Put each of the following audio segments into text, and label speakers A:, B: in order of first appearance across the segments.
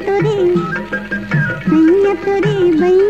A: तुरी सैया तुरी बैया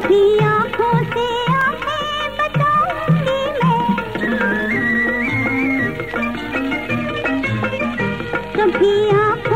A: कभी आँखों